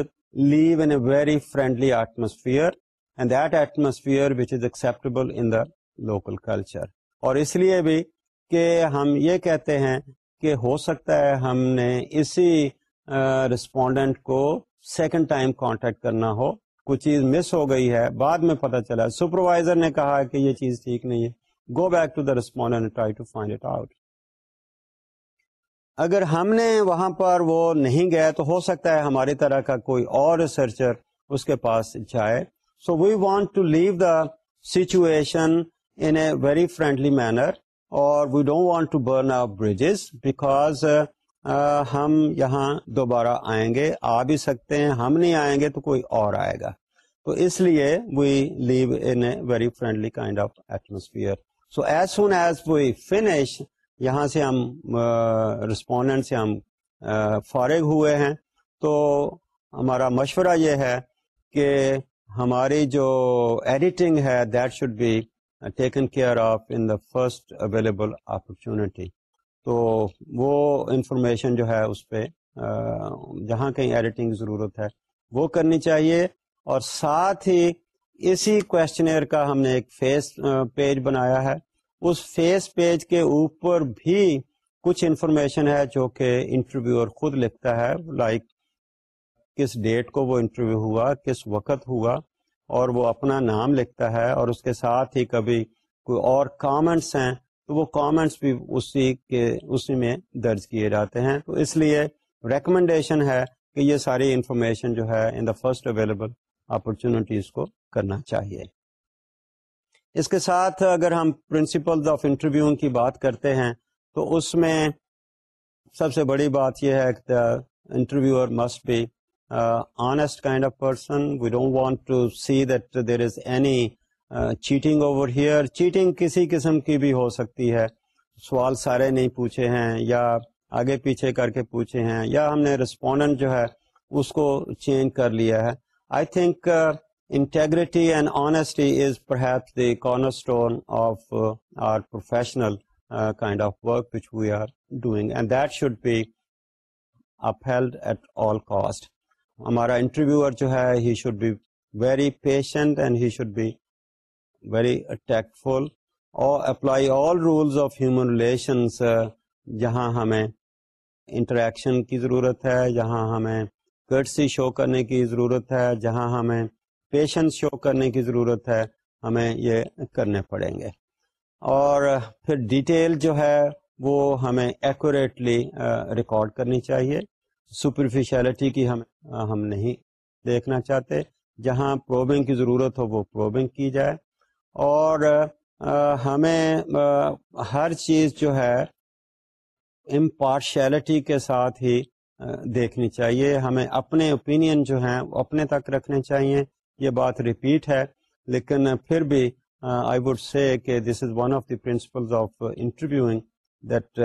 leave in a very friendly atmosphere and that atmosphere which is acceptable in the local culture اور اس لیے بھی کہ ہم یہ کہتے ہیں کہ ہو سکتا ہے ہم نے اسی رسپونڈنٹ کو سیکنڈ ٹائم کانٹیکٹ کرنا ہو۔ کچھ چیز مس ہو گئی ہے، بعد میں پتا چلا۔ سپروائزر نے کہا کہ یہ چیز ٹھیک نہیں ہے۔ Go back to the respondent try to find it out اگر ہم نے وہاں پر وہ نہیں گئے تو ہو سکتا ہے ہماری طرح کا کوئی اور ریسرچر اس کے پاس جائے۔ So we want to leave the situation in a very friendly manner اور we don't want to burn off bridges because ہم یہاں دوبارہ آئیں گے۔ آ بھی سکتے ہیں۔ ہم نہیں آئیں گے تو کوئی اور آئے گا۔ تو اس لیے we leave in a very friendly kind of atmosphere so as soon as we finish یہاں سے ہم رسپونڈنٹ سے ہم فارغ ہوئے ہیں۔ تو ہمارا مشورہ یہ ہے کہ ہماری جو ایڈیٹنگ ہے that should be taken care of in the first available opportunity تو وہ انفارمیشن جو ہے، اس پہ جہاں کہیں ایڈیٹنگ ضرورت ہے، وہ کرنی چاہیے۔ اور ساتھ ہی اسی کوشچنئر کا ہم نے ایک فیس پیج بنایا ہے۔ اس فیس پیج کے اوپر بھی کچھ انفارمیشن ہے جو کہ انٹرویور خود لکھتا ہے لائک کس ڈیٹ کو وہ انٹرویو ہوا، کس وقت ہوا اور وہ اپنا نام لکھتا ہے اور اس کے ساتھ ہی کبھی کوئی اور کامنٹس ہیں تو وہ کامنٹس بھی اسی کے، اسی میں درج کیے جاتے ہیں۔ تو اس لیے ریکمنڈیشن ہے کہ یہ ساری انفارمیشن جو ہے in the first available opportunities کو کرنا چاہیے۔ اس کے ساتھ اگر ہم پرنسپل آف انٹرویو کی بات کرتے ہیں، تو اس میں سب سے بڑی بات یہ ہے کہ interviewer must be honest kind of person we don't want to see that there is any cheating over here cheating کسی قسم کی بھی ہو سکتی ہے۔ سوال سارے نہیں پوچھے ہیں یا آگے پیچھے کر کے پوچھے ہیں یا ہم نے رسپونڈنٹ جو ہے، اس کو چینج کر لیا ہے۔ I think integrity and honesty is perhaps the cornerstone of our professional kind of work which we are doing and that should be upheld at all cost ہمارا انٹرویور جو ہے he should be very patient and he should be very tactful اور apply all rules of human relations جہاں ہمیں interaction کی ضرورت ہے، جہاں ہمیں کرٹسی شو کرنے کی ضرورت ہے، جہاں ہمیں پیشنس شو کرنے کی ضرورت ہے، ہمیں یہ کرنے پڑیں گے۔ اور پھر ڈیٹیل جو ہے، وہ ہمیں ایکوریٹلی ریکارڈ کرنی چاہیے۔ سپرفیشلٹی کی ہم ہم نہیں دیکھنا چاہتے۔ جہاں پروبنگ کی ضرورت ہو، وہ پروبنگ کی جائے۔ اور ہمیں ہر چیز جو ہے امپارشلٹی کے ساتھ ہی دیکھنی چاہیے۔ ہمیں اپنے اوپینین جو ہیں، وہ اپنے تک رکھنے چاہیے۔ یہ بات ریپیٹ ہے، لیکن پھر بھی آئی وڈ سے کہ this is one of the principle of interviewing that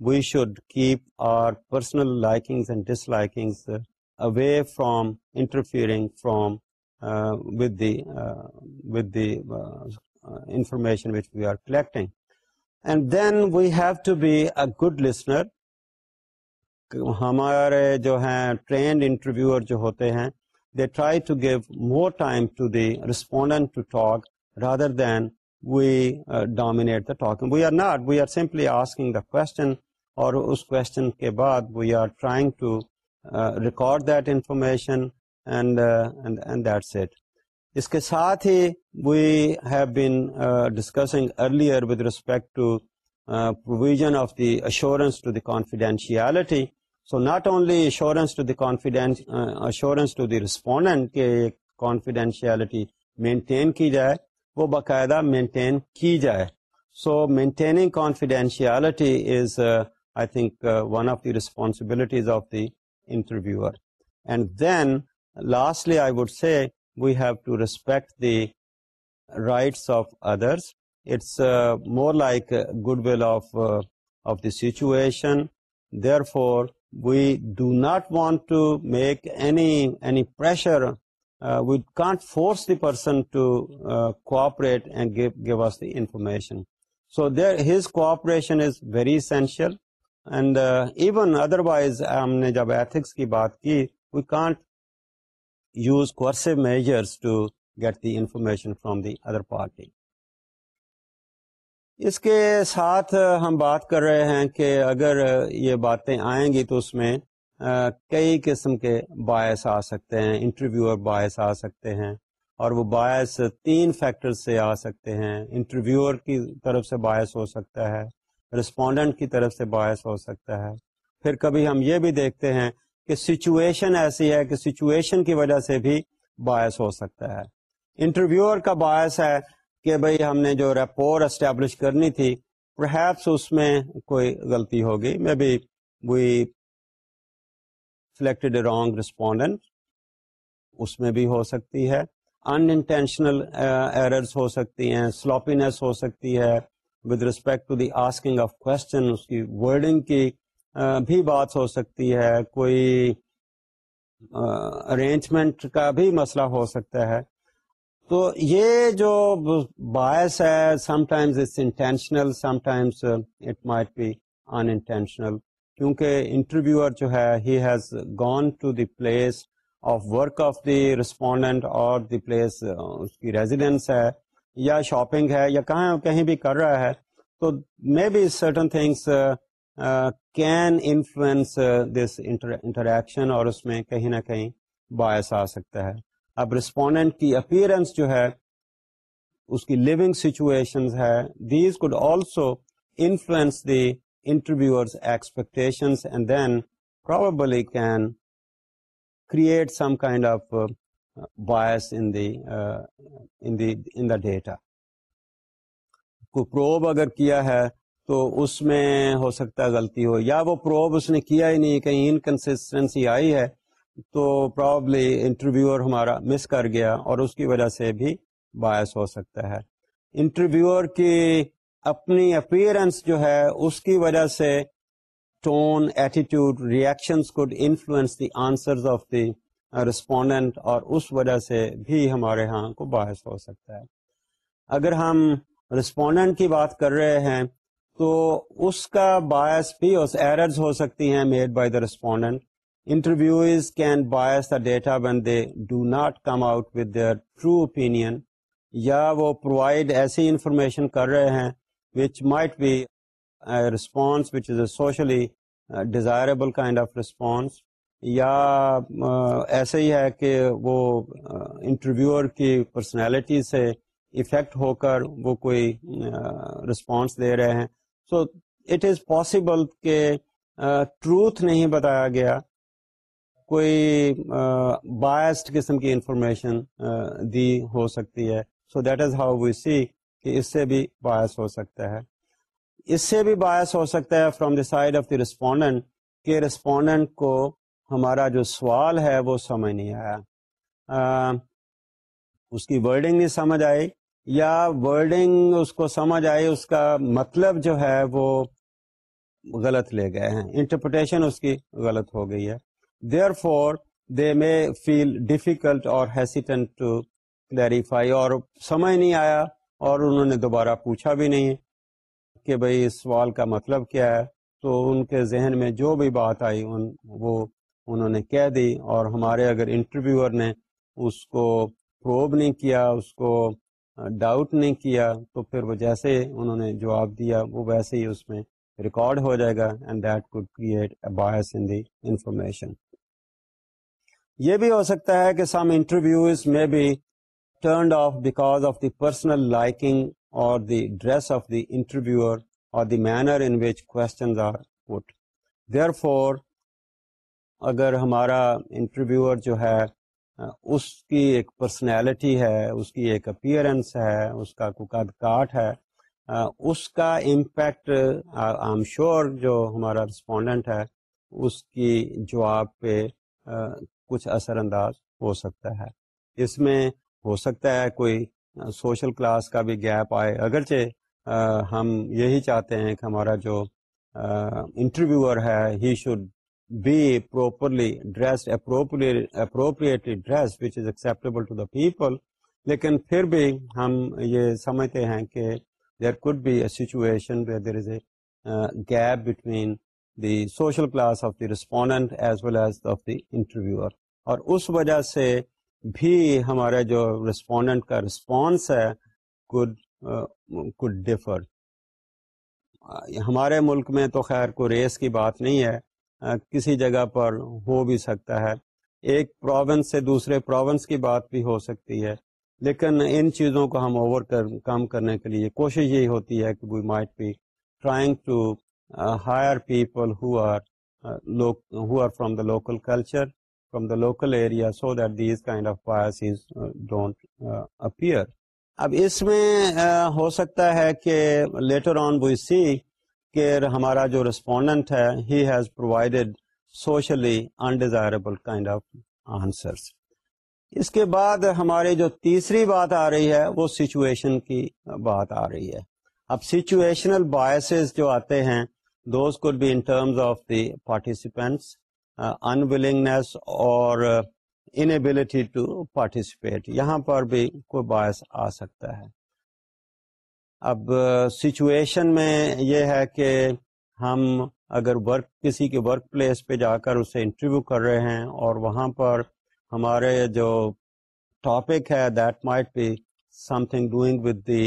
we should keep our personal likings and dislikings away from interfering from with the with the information which we are collecting and then we have to be a good listener ہمارے جو ہیں trained interviewer جو ہوتے ہیں they try to give more time to the respondent to talk rather than we dominate the talk we are not we are simply asking the question اور اس question کے بعد we are trying to record that information and and that's it اس کے ساتھ ہی we have been discussing earlier with respect to provision of the assurance to the confidentiality so not only assurance to the confidence assurance to the respondent کہ confidentiality maintain کی جائے وہ باقاعدہ maintain کی جائے. So maintaining confidentiality is I think one of the responsibilities of the interviewer and then lastly I would say we have to respect the rights of others it's more like goodwill of of the situation therefore we do not want to make any any pressure we can't force the person to cooperate and give us the information So his cooperation is very essential. And uh, even otherwise, humne jab ethics ki baat ki, we can't use coercive measures to get the information from the other party. اس کے ساتھ ہم بات کر رہے ہیں کہ اگر یہ باتیں آئیں گی تو اس میں کئی قسم کے باعث آ سکتے ہیں انٹرویور باعث آ سکتے ہیں، اور وہ باعث تین فیکٹر سے آ سکتے ہیں۔ انٹرویور کی طرف سے باعث ہو سکتا ہے رسپونڈنٹ کی طرف سے باعث ہو سکتا ہے۔ پھر کبھی ہم یہ بھی دیکھتے ہیں کہ سچویشن ایسی ہے کہ سچویشن کی وجہ سے بھی باعث ہو سکتا ہے۔ انٹرویور کا باعث ہے کہ بھئی ہم نے جو ریپور اسٹیبلش کرنی تھی پرہیپس اس میں کوئی غلطی ہوگی میں بھی we selected a wrong respondent اس میں بھی ہو سکتی ہے۔ ان انٹینشنل ایررز ہو سکتی ہیں۔ سلوپینس ہو سکتی ہے۔ With respect to the asking of question اس کی ورڈنگ کی uh, بھی بات ہو سکتی ہے۔ کوئی ارینجمنٹ uh, کا بھی مسئلہ ہو سکتا ہے۔ تو یہ جو باعث ہے sometimes it's intentional sometimes it might be unintentional کیونکہ انٹرویور جو ہے he has gone to the place of work of the respondent اور دی پلیس اس کی ریزیڈینس ہے، یا شاپنگ ہے، یا کہاں، کہیں بھی کر رہا ہے، تو may be certain things can influence this interaction اور اس میں کہیں نہ کہیں باعث آ سکتا ہے۔ اب رسپونڈنٹ کی اپیئرنس جو ہے، اس کی لیونگ سچویشن ہے these could also influence the interviewer's expectation and then probably can create some kind of bias in the data کو پروب اگر کیا ہے تو اس میں ہو سکتا ہے غلطی ہو، یا وہ پروب اس نے کیا ہی نہیں، کہیں انکنسٹنسی آئی ہے تو پرابلی انٹرویور ہمارا مس کر گیا اور اس کی وجہ سے بھی باعث ہو سکتا ہے۔ انٹرویور کی اپنی اپیئرنس جو ہے، اس کی وجہ سے tone attitude reactions could influence the answer of the respondent اور اس وجہ سے بھی ہمارے ہاں کو باعث ہو سکتا ہے۔ اگر ہم رسپونڈنٹ کی بات کر رہے ہیں، تو اس کا باعث بھی ایررز ہو سکتی ہیں made by the respondent Interviewees can bias the data when they do not come out with their true opinion یا وہ پرووائڈ ایسی انفارمیشن کر رہے ہیں which might be response which is a socially desirable kind of response یا uh, ایسے ہی ہے کہ وہ uh, انٹرویور کی پرسنالٹی سے افیکٹ ہو کر وہ کوئی uh, رسپانس دے رہے ہیں. سو اٹ از پاسبل کہ ٹروتھ نہیں بتایا گیا کوئی بایسڈ قسم کی انفارمیشن دی ہو سکتی ہے۔ So that is how we see کہ اس سے بھی باعث ہو سکتا ہے۔ اس سے بھی باعث ہو سکتا ہے from the side of the respondent کہ ریسپونڈنٹ کو ہمارا جو سوال ہے وہ سمجھ نہیں آیا۔ اس کی ورڈنگ نہیں سمجھ آئی یا ورڈنگ اس کو سمجھ آئی، اس کا مطلب جو ہے وہ غلط لے گئے ہیں۔ انٹرپریٹیشن اس کی غلط ہو گئی ہے۔ Therefore they may feel difficult اور ہیسیٹنٹ ٹو کلیریفائی اور سمجھ نہیں آیا اور انہوں نے دوبارہ پوچھا بھی نہیں کہ بھائی اس سوال کا مطلب کیا ہے، تو ان کے ذہن میں جو بھی بات آئی، ان، وہ انہوں نے کہہ دی اور ہمارے اگر انٹرویور نے اس کو پروب نہیں کیا، اس کو ڈاؤٹ نہیں کیا، تو پھر وہ جیسے انہوں نے جواب دیا، وہ ویسے ہی اس میں ریکارڈ ہو جائے گا and that could create a bias in the information یہ بھی ہو سکتا ہے کہ سم انٹرویوز میں be turned off because of the personal liking اور the dress of the interviewer اور the manner in which questions are put therefore اگر ہمارا انٹرویور جو ہے، اس کی ایک پرسنالٹی ہے، اس کی ایک اپیئرنس ہے، اس کا قد کاٹ ہے، اس کا امپیکٹ آئی شیور جو ہمارا رسپونڈنٹ ہے، اس کی جواب پہ کچھ اثر انداز ہو سکتا ہے۔ اس میں ہو سکتا ہے کوئی سوشل کلاس کا بھی گیپ آئے۔ اگرچہ ہم یہی چاہتے ہیں کہ ہمارا جو انٹرویور ہے he should be properly dressed appropriately dress which is acceptable to the people. لیکن پھر بھی ہم یہ سمجھتے ہیں کہ there could be a situation where there is a uh, between the social class of the respondent as well as of the interviewer اور اس وجہ سے بھی ہمارا جو رسپونڈنٹ کا رسپانس ہے کڈ ڈفر uh, ہمارے ملک میں تو خیر کوئی ریس کی بات نہیں ہے کسی جگہ پر ہو بھی سکتا ہے۔ ایک پروونس سے دوسرے پروونس کی بات بھی ہو سکتی ہے۔ لیکن ان چیزوں کو ہم اوور کر کام کرنے کے لیے کوشش یہی ہوتی ہے کہ we might be trying to hire people who are who are from the local culture from the local area so that these kind of biases don't appear اب اس میں ہو سکتا ہے کہ لیٹر آن وی سی کہ ہمارا جو ریسپونڈنٹ ہے he has provided socially undesirable kind of answers اس کے بعد ہماری جو تیسری بات آ رہی ہے وہ سچویشن کی بات آ رہی ہے اب سچویشنل بایسز جو آتے ہیں those could be in terms of the participants unwillingness اور انبلٹی ٹو پارٹیسپیٹ یہاں پر بھی کوئی باعث آ سکتا ہے اب سچویشن میں یہ ہے کہ ہم اگر ورک کسی کے ورک پلیس پہ جا کر اسے انٹرویو کر رہے ہیں اور وہاں پر ہمارے جو ٹاپک ہے that might be something doing with the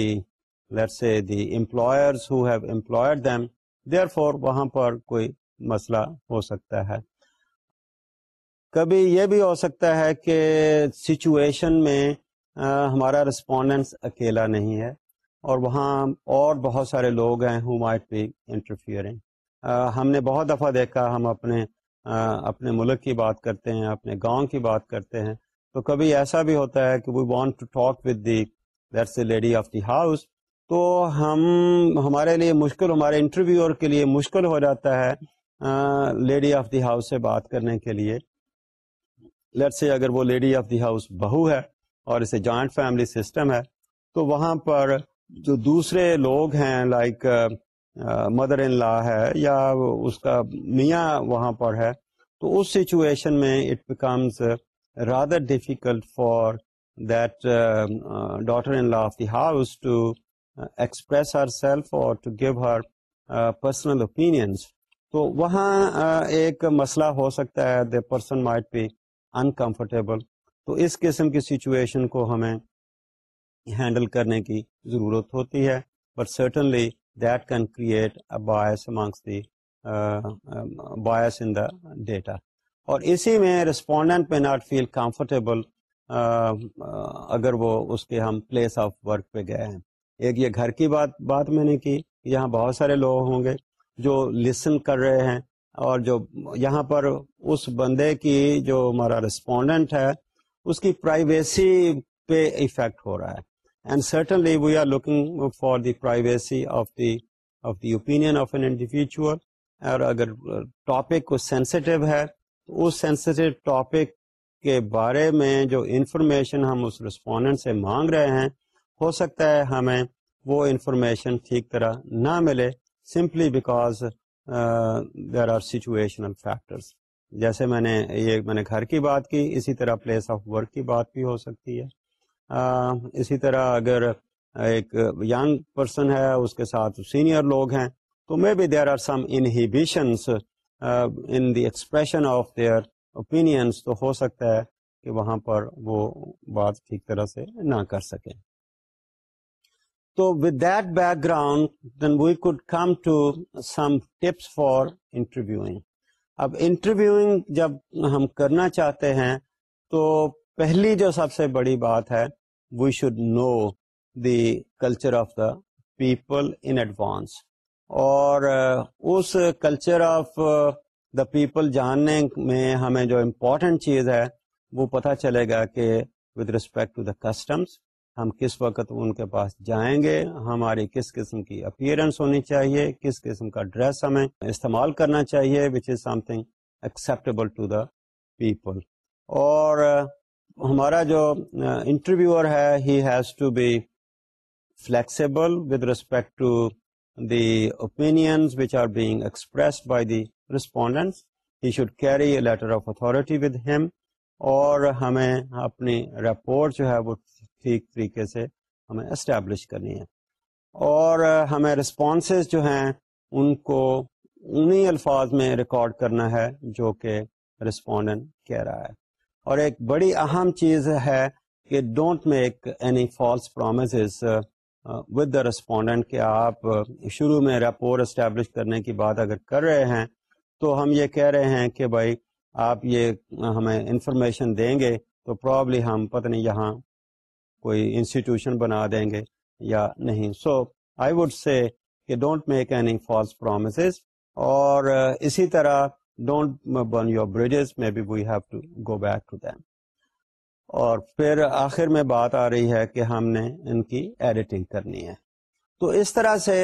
let say the employers who have employed them therefore وہاں پر کوئی مسئلہ ہو سکتا ہے۔ کبھی یہ بھی ہو سکتا ہے کہ سچویشن میں ہمارا رسپونڈنس اکیلا نہیں ہے اور وہاں اور بہت سارے لوگ ہیں ہو مائٹ بی انٹرفیئرنگ ہم نے بہت دفعہ دیکھا، ہم اپنے اپنے ملک کی بات کرتے ہیں، اپنے گاؤں کی بات کرتے ہیں۔ تو کبھی ایسا بھی ہوتا ہے کہ we want to talk with the that's a lady of the house تو ہم ہمارے لیے مشکل، ہمارے انٹرویور کے لیے مشکل ہو جاتا ہے لیڈی آف دی ہاؤس سے بات کرنے کے لیے۔ لیٹ سے اگر وہ لیڈی آف دی ہاؤس بہو ہے اور اسے جوائنٹ فیملی سسٹم ہے، تو وہاں پر جو دوسرے لوگ ہیں لائک مدر ان لا ہے یا اس کا میاں وہاں پر ہے، تو اس سچویشن میں it becomes rather difficult for that daughter in law of the house to express herself اور to give her personal opinions تو وہاں ایک مسئلہ ہو سکتا ہے the person might be uncomfortable تو اس قسم کی سچویشن کو ہمیں ہینڈل کرنے کی ضرورت ہوتی ہے. But certainly that can create bias amongst the bias in the data اور اسی میں رسپونڈنٹ میں ناٹ فیل کمفرٹیبل اگر وہ اس کے ہم پلیس آف ورک پہ گئے ہیں۔ ایک یہ گھر کی بات بات میں نے کی یہاں بہت سارے لوگ ہوں گے جو لسن کر رہے ہیں اور جو یہاں پر اس بندے کی جو ہمارا رسپونڈنٹ ہے، اس کی پرائیویسی پہ افیکٹ ہو رہا ہے۔ And certainly we are looking for the privacy of the of the open of an individual اور اگر ٹاپک کو سینسٹیو ہے، تو اس سینسٹیو ٹاپک کے بارے میں جو انفارمیشن ہم اس رسپونڈنٹ سے مانگ رہے ہیں ہو سکتا ہے ہمیں وہ انفارمیشن ٹھیک طرح نہ ملے simply because there are situational factors جیسے میں نے یہ میں نے گھر کی بات کی، اسی طرح پلیس آف ورک کی بات بھی ہو سکتی ہے۔ اسی طرح اگر ایک ینگ پرسن ہے، اس کے ساتھ سینئر لوگ ہیں، تو may be there are some inhibitions in the expression of their opinions تو ہو سکتا ہے کہ وہاں پر وہ بات ٹھیک طرح سے نہ کر سکیں۔ تو with that background then we could come to some tips for interviewing اب انٹرویوئنگ جب ہم کرنا چاہتے ہیں، تو پہلی جو سب سے بڑی بات ہے we should know the culture of the people in advance اور uh, اس کلچر آف دا پیپل جاننے میں ہمیں جو امپورٹنٹ چیز ہے، وہ پتہ چلے گا کہ with respect to the customs ہم کس وقت ان کے پاس جائیں گے، ہماری کس قسم کی اپیئرنس ہونی چاہیے، کس قسم کا ڈریس ہمیں استعمال کرنا چاہیے which is something acceptable to the people اور ہمارا جو انٹرویور ہے he has to be flexible with respect to the opinions which are being expressed by the respondent he should carry a letter of authority with him اور ہمیں اپنی report جو ہے وہ ٹھیک طریقے سے ہمیں اسٹیبلش کرنی ہے۔ اور ہمیں رسپانسز جو ہیں، ان کو انہی الفاظ میں ریکارڈ کرنا ہے جو کہ رسپونڈنٹ کہہ رہا ہے۔ اور ایک بڑی اہم چیز ہے کہ don't make any false promise with the respondent کہ آپ شروع میں رپور اسٹیبلش کرنے کی بات اگر کر رہے ہیں، تو ہم یہ کہہ رہے ہیں کہ بھائی آپ یہ ہمیں انفارمیشن دیں گے تو پرابلی ہم پتہ نہیں یہاں کوئی انسٹیٹیوشن بنا دیں گے یا نہیں. سو آئی وڈ سے کہ don't make any false promises اور uh, اسی طرح don't burn your bridges maybe we have to go back to them اور پھر آخر میں بات آ رہی ہے کہ ہم نے ان کی ایڈیٹنگ کرنی ہے. تو اس طرح سے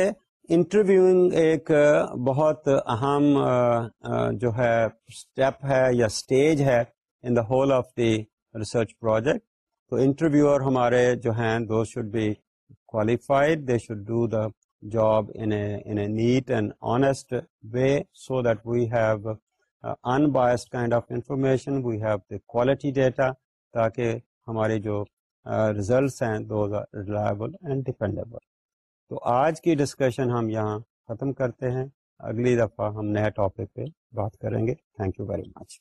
انٹرویوئنگ ایک uh, بہت اہم uh, جو ہے اسٹیپ ہے یا اسٹیج ہے in the whole of the research project تو انٹرویور ہمارے جو ہیں دو should be qualified. They should do the job in a in a neat and honest way so that we have uh, unbiased kind of information. We have the تاکہ ہمارے جو results ہیں those are reliable and dependable تو آج کی discussion ہم یہاں ختم کرتے ہیں. اگلی دفعہ ہم نئے ٹاپک پہ بات کریں گے. Thank you very much